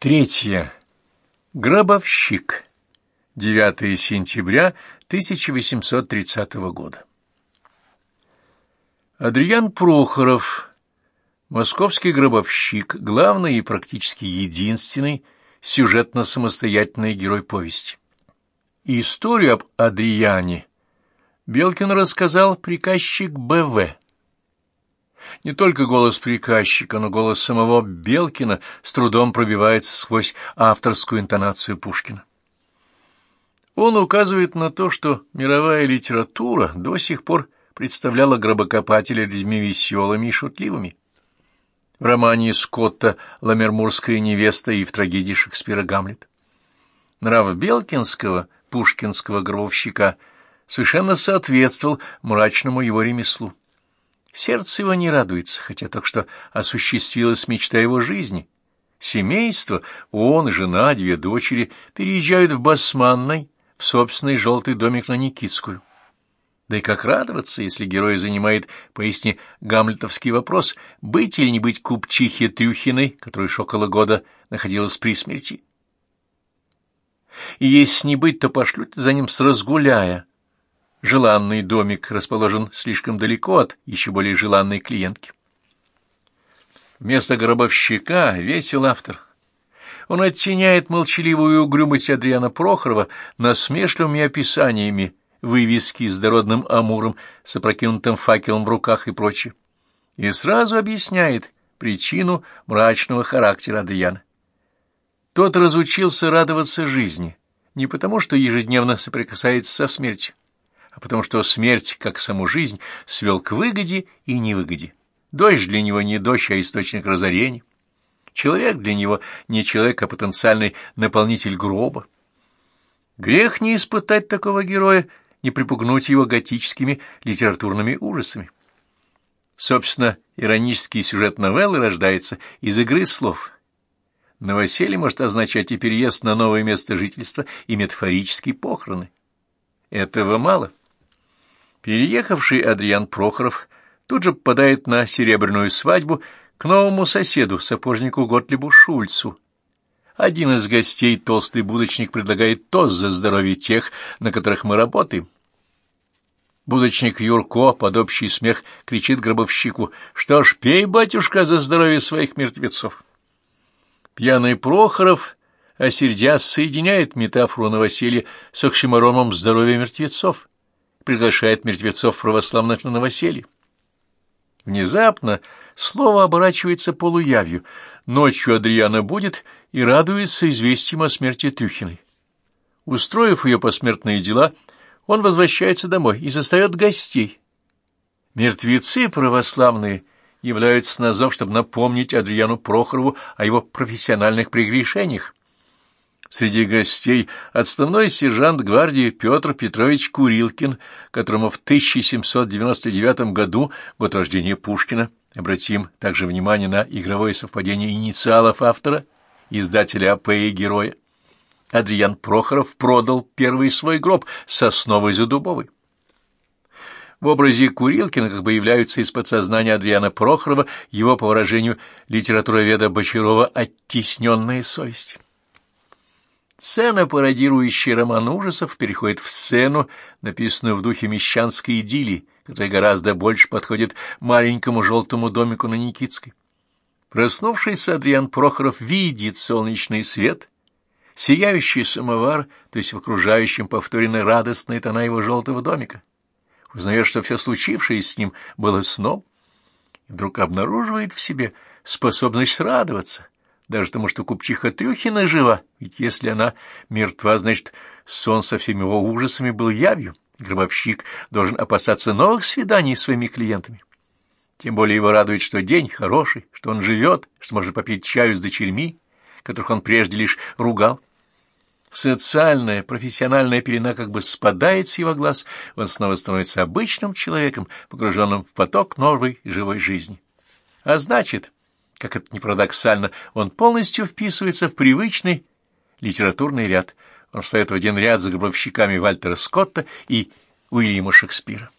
Третье. Гробовщик. 9 сентября 1830 года. Адриан Прохоров, московский гробовщик, главный и практически единственный сюжетно-самостоятельный герой повести. Историю об Адриане Белкин рассказал приказчик Б.В. Не только голос приказчика, но голос самого Белкина с трудом пробивается сквозь авторскую интонацию Пушкина. Он указывает на то, что мировая литература до сих пор представляла гробокопателя людьми веселыми и шутливыми. В романе Скотта «Ламермурская невеста» и в трагедии Шекспира «Гамлет». Нрав Белкинского, пушкинского гробовщика, совершенно соответствовал мрачному его ремеслу. Сердце его не радуется, хотя только что осуществилась мечта его жизни. Семейство, он, жена, две дочери, переезжают в Басманной, в собственный желтый домик на Никитскую. Да и как радоваться, если герой занимает поистине гамлетовский вопрос, быть или не быть купчихе Трюхиной, которая уж около года находилась при смерти. И если не быть, то пошлют за ним с разгуляя, желанный домик расположен слишком далеко от еще более желанной клиентки. Вместо гробовщика весел автор. Он оттеняет молчаливую угрюмость Адриана Прохорова насмешливыми описаниями вывески с дородным амуром, с опрокинутым факелом в руках и прочее, и сразу объясняет причину мрачного характера Адриана. Тот разучился радоваться жизни, не потому что ежедневно соприкасается со смертью, а потому что смерть, как саму жизнь, свел к выгоде и невыгоде. Дождь для него не дождь, а источник разорения. Человек для него не человек, а потенциальный наполнитель гроба. Грех не испытать такого героя, не припугнуть его готическими литературными ужасами. Собственно, иронический сюжет новеллы рождается из игры слов. Новоселье может означать и переезд на новое место жительства, и метафорические похороны. Этого мало. Переехавший Адриан Прохоров тут же попадает на серебряную свадьбу к новому соседу, сапожнику Готлибу Шульцу. Один из гостей, толстый будочник, предлагает тост за здоровье тех, на которых мы работаем. Будочник Юрко под общий смех кричит гробовщику, «Что ж, пей, батюшка, за здоровье своих мертвецов!» Пьяный Прохоров, осердясь, соединяет метафору новоселья с оксиморомом здоровья мертвецов приглашает мертвецов православных на новоселье. Внезапно слово оборачивается полуявью. Ночью Адриана будет и радуется известием о смерти Трюхиной. Устроив ее посмертные дела, он возвращается домой и застает гостей. Мертвецы православные являются на зов, чтобы напомнить Адриану Прохорову о его профессиональных прегрешениях. Среди гостей отставной сержант гвардии Петр Петрович Курилкин, которому в 1799 году, год рождения Пушкина, обратим также внимание на игровое совпадение инициалов автора, издателя АП и героя. Адриан Прохоров продал первый свой гроб сосновой за дубовой. В образе Курилкина как бы являются из подсознания Адриана Прохорова его, по выражению литературоведа Бочарова, оттесненная совесть. Сцена, пародирующая роман ужасов, переходит в сцену, написанную в духе мещанской идиллии, которая гораздо больше подходит маленькому желтому домику на Никитской. Проснувшийся Адриан Прохоров видит солнечный свет, сияющий самовар, то есть в окружающем повторены радостные тона его желтого домика. Узнает, что все случившееся с ним было сном, и вдруг обнаруживает в себе способность радоваться, даже тому, что купчиха Трюхина жива, ведь если она мертва, значит, сон со всеми его ужасами был явью. Гробовщик должен опасаться новых свиданий с своими клиентами. Тем более его радует, что день хороший, что он живет, что может попить чаю с дочерьми, которых он прежде лишь ругал. Социальная, профессиональная пелена как бы спадает с его глаз, он снова становится обычным человеком, погруженным в поток новой живой жизни. А значит, как это ни парадоксально, он полностью вписывается в привычный литературный ряд. Он встает в один ряд с гробовщиками Вальтера Скотта и Уильяма Шекспира.